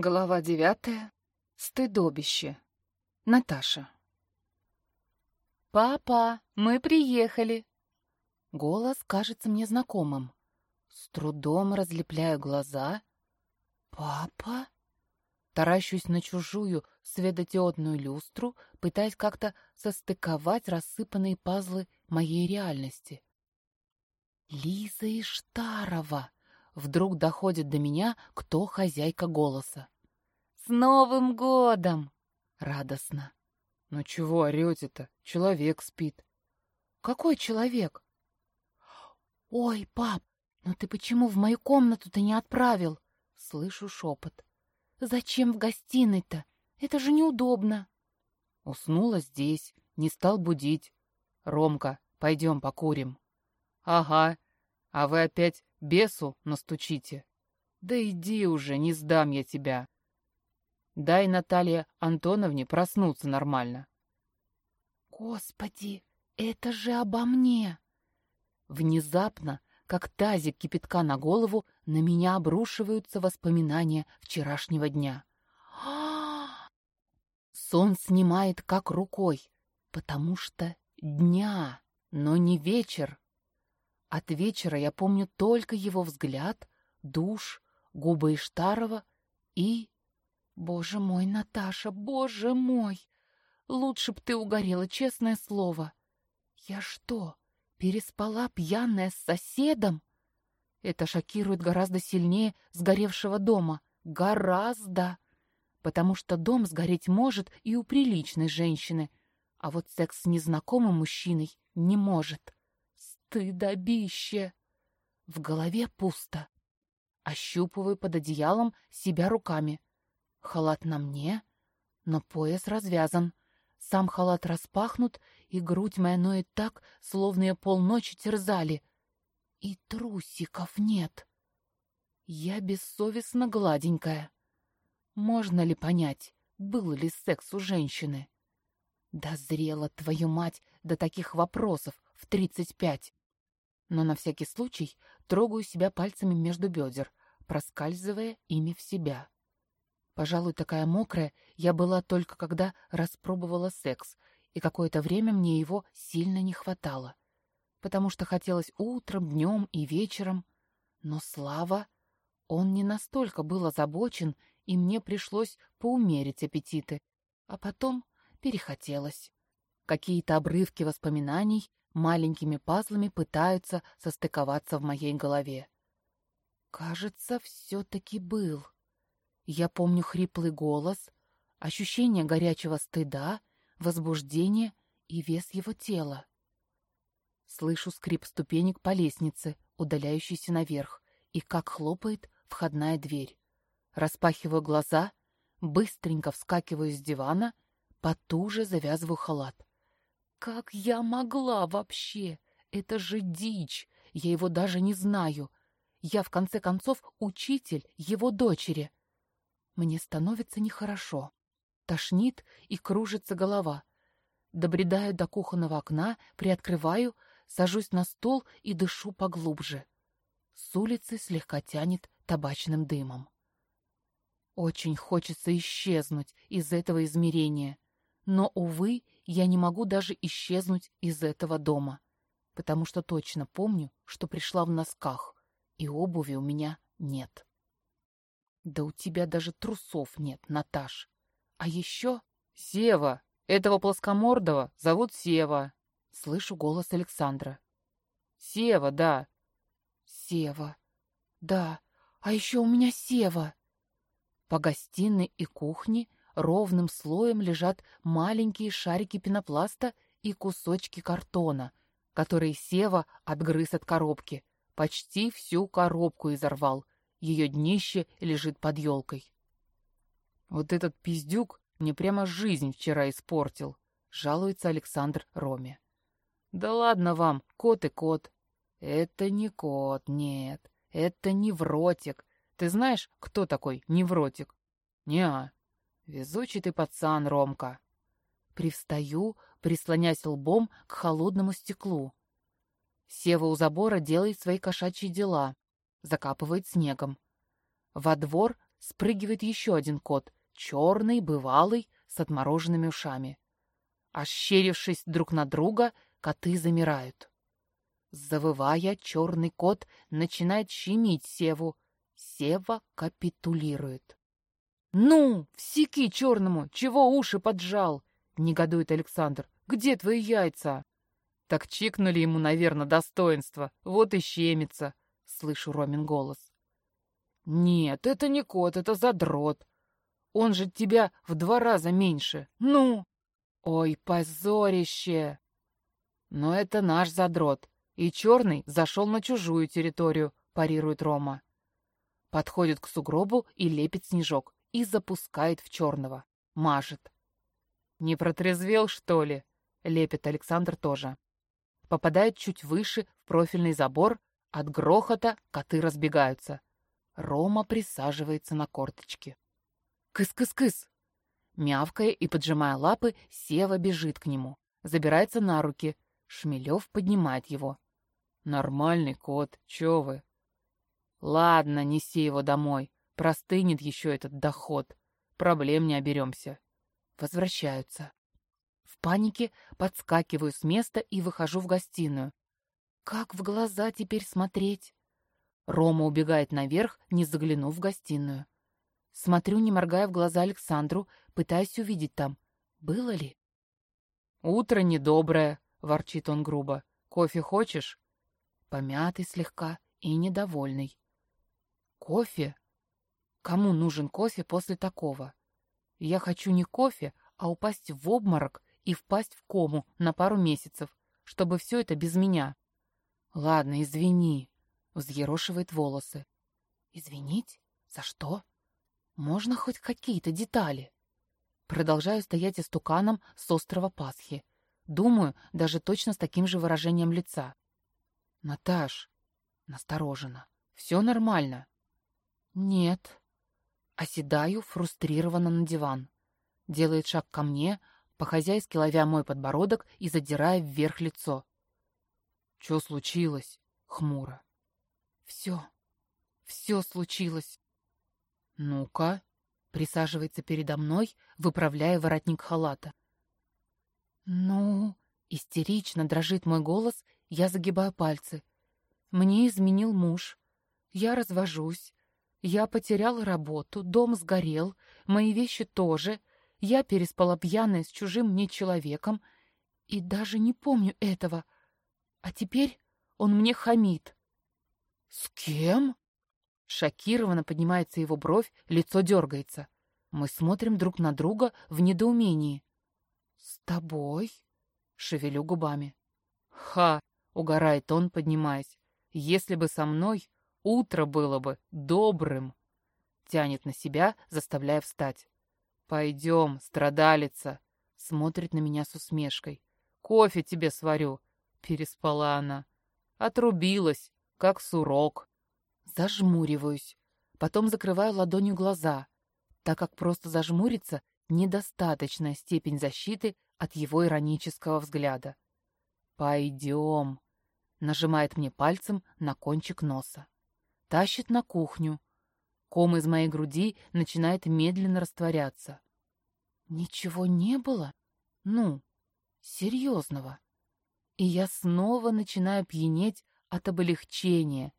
Глава девятая. Стыдобище. Наташа. «Папа, мы приехали!» Голос кажется мне знакомым. С трудом разлепляю глаза. «Папа?» Таращусь на чужую светодиодную люстру, пытаясь как-то состыковать рассыпанные пазлы моей реальности. «Лиза Иштарова!» Вдруг доходит до меня, кто хозяйка голоса. «С Новым годом!» Радостно. «Ну чего орете-то? Человек спит». «Какой человек?» «Ой, пап, ну ты почему в мою комнату-то не отправил?» Слышу шепот. «Зачем в гостиной-то? Это же неудобно». Уснула здесь, не стал будить. «Ромка, пойдем покурим». «Ага, а вы опять бесу настучите. Да иди уже, не сдам я тебя. Дай Наталье Антоновне проснуться нормально. Господи, это же обо мне! Внезапно, как тазик кипятка на голову, на меня обрушиваются воспоминания вчерашнего дня. Сон снимает как рукой, потому что дня, но не вечер. От вечера я помню только его взгляд, душ, губы Иштарова и... Боже мой, Наташа, боже мой! Лучше б ты угорела, честное слово. Я что, переспала пьяная с соседом? Это шокирует гораздо сильнее сгоревшего дома. Гораздо! Потому что дом сгореть может и у приличной женщины, а вот секс с незнакомым мужчиной не может. Стыдобище! В голове пусто. Ощупываю под одеялом себя руками. Халат на мне, но пояс развязан. Сам халат распахнут, и грудь моя ноет так, словно ее полночи терзали. И трусиков нет. Я бессовестно гладенькая. Можно ли понять, был ли секс у женщины? Дозрела, твою мать, до таких вопросов в тридцать пять но на всякий случай трогаю себя пальцами между бедер, проскальзывая ими в себя. Пожалуй, такая мокрая я была только когда распробовала секс, и какое-то время мне его сильно не хватало, потому что хотелось утром, днем и вечером. Но Слава, он не настолько был озабочен, и мне пришлось поумерить аппетиты, а потом перехотелось. Какие-то обрывки воспоминаний маленькими пазлами пытаются состыковаться в моей голове. Кажется, все-таки был. Я помню хриплый голос, ощущение горячего стыда, возбуждение и вес его тела. Слышу скрип ступенек по лестнице, удаляющейся наверх, и как хлопает входная дверь. Распахиваю глаза, быстренько вскакиваю с дивана, потуже завязываю халат. Как я могла вообще? Это же дичь. Я его даже не знаю. Я, в конце концов, учитель его дочери. Мне становится нехорошо. Тошнит и кружится голова. Добредаю до кухонного окна, приоткрываю, сажусь на стол и дышу поглубже. С улицы слегка тянет табачным дымом. Очень хочется исчезнуть из этого измерения. Но, увы, я не могу даже исчезнуть из этого дома, потому что точно помню, что пришла в носках, и обуви у меня нет. Да у тебя даже трусов нет, Наташ. А еще... Сева! Этого плоскомордого зовут Сева. Слышу голос Александра. Сева, да. Сева. Да. А еще у меня Сева. По гостиной и кухне ровным слоем лежат маленькие шарики пенопласта и кусочки картона, которые Сева отгрыз от коробки. Почти всю коробку изорвал. Ее днище лежит под елкой. «Вот этот пиздюк мне прямо жизнь вчера испортил», — жалуется Александр Роме. «Да ладно вам, кот и кот». «Это не кот, нет, это невротик. Ты знаешь, кто такой невротик?» «Не-а». Везучий ты пацан, Ромка. Привстаю, прислонясь лбом к холодному стеклу. Сева у забора делает свои кошачьи дела, закапывает снегом. Во двор спрыгивает еще один кот, черный, бывалый, с отмороженными ушами. Ощерившись друг на друга, коты замирают. Завывая, черный кот начинает щемить Севу. Сева капитулирует. «Ну, всеки черному! Чего уши поджал?» — негодует Александр. «Где твои яйца?» «Так чикнули ему, наверное, достоинство. Вот и щемится», — слышу Ромин голос. «Нет, это не кот, это задрот. Он же тебя в два раза меньше. Ну!» «Ой, позорище!» «Но это наш задрот, и черный зашел на чужую территорию», — парирует Рома. Подходит к сугробу и лепит снежок, и запускает в черного. Мажет. «Не протрезвел, что ли?» — лепит Александр тоже. Попадает чуть выше, в профильный забор. От грохота коты разбегаются. Рома присаживается на корточки. «Кыс-кыс-кыс!» Мявкая и поджимая лапы, Сева бежит к нему. Забирается на руки. Шмелев поднимает его. «Нормальный кот, чё вы?» «Ладно, неси его домой. Простынет еще этот доход. Проблем не оберемся». Возвращаются. В панике подскакиваю с места и выхожу в гостиную. Как в глаза теперь смотреть? Рома убегает наверх, не заглянув в гостиную. Смотрю, не моргая в глаза Александру, пытаясь увидеть там. Было ли? «Утро недоброе», — ворчит он грубо. «Кофе хочешь?» Помятый слегка и недовольный. «Кофе? Кому нужен кофе после такого? Я хочу не кофе, а упасть в обморок и впасть в кому на пару месяцев, чтобы все это без меня. Ладно, извини, взъерошивает волосы. Извинить? За что? Можно хоть какие-то детали? Продолжаю стоять истуканом с острова Пасхи. Думаю, даже точно с таким же выражением лица. Наташ, настороженно. Все нормально? Нет. Оседаю фрустрированно на диван. Делает шаг ко мне, по-хозяйски ловя мой подбородок и задирая вверх лицо. «Что случилось?» — хмуро. «Все, все случилось». «Ну-ка», — присаживается передо мной, выправляя воротник халата. «Ну...» — истерично дрожит мой голос, я загибаю пальцы. «Мне изменил муж. Я развожусь. Я потерял работу, дом сгорел, мои вещи тоже. Я переспала пьяная с чужим мне человеком и даже не помню этого. А теперь он мне хамит. «С кем?» Шокированно поднимается его бровь, лицо дергается. Мы смотрим друг на друга в недоумении. «С тобой?» — шевелю губами. «Ха!» — угорает он, поднимаясь. «Если бы со мной, Утро было бы добрым. Тянет на себя, заставляя встать. «Пойдем, страдалица!» Смотрит на меня с усмешкой. «Кофе тебе сварю!» Переспала она. Отрубилась, как сурок. Зажмуриваюсь. Потом закрываю ладонью глаза, так как просто зажмуриться — недостаточная степень защиты от его иронического взгляда. «Пойдем!» — нажимает мне пальцем на кончик носа тащит на кухню. Ком из моей груди начинает медленно растворяться. Ничего не было? Ну, серьезного. И я снова начинаю пьянеть от облегчения,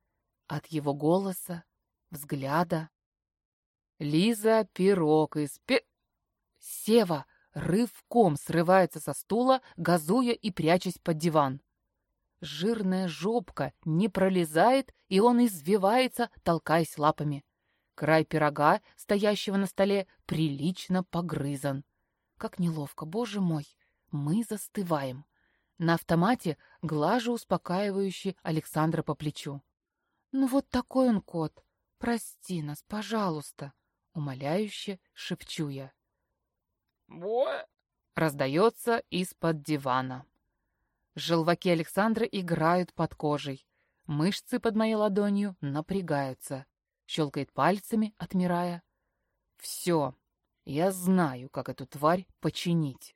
от его голоса, взгляда. Лиза пирог из пи... Сева рывком срывается со стула, газуя и прячась под диван. Жирная жопка не пролезает, и он извивается, толкаясь лапами. Край пирога, стоящего на столе, прилично погрызан. Как неловко, боже мой, мы застываем. На автомате глажу успокаивающе Александра по плечу. «Ну вот такой он кот. Прости нас, пожалуйста», — умоляюще шепчу я. «Бо!» — раздается из-под дивана. Желваки Александра играют под кожей. Мышцы под моей ладонью напрягаются. Щелкает пальцами, отмирая. Все, я знаю, как эту тварь починить.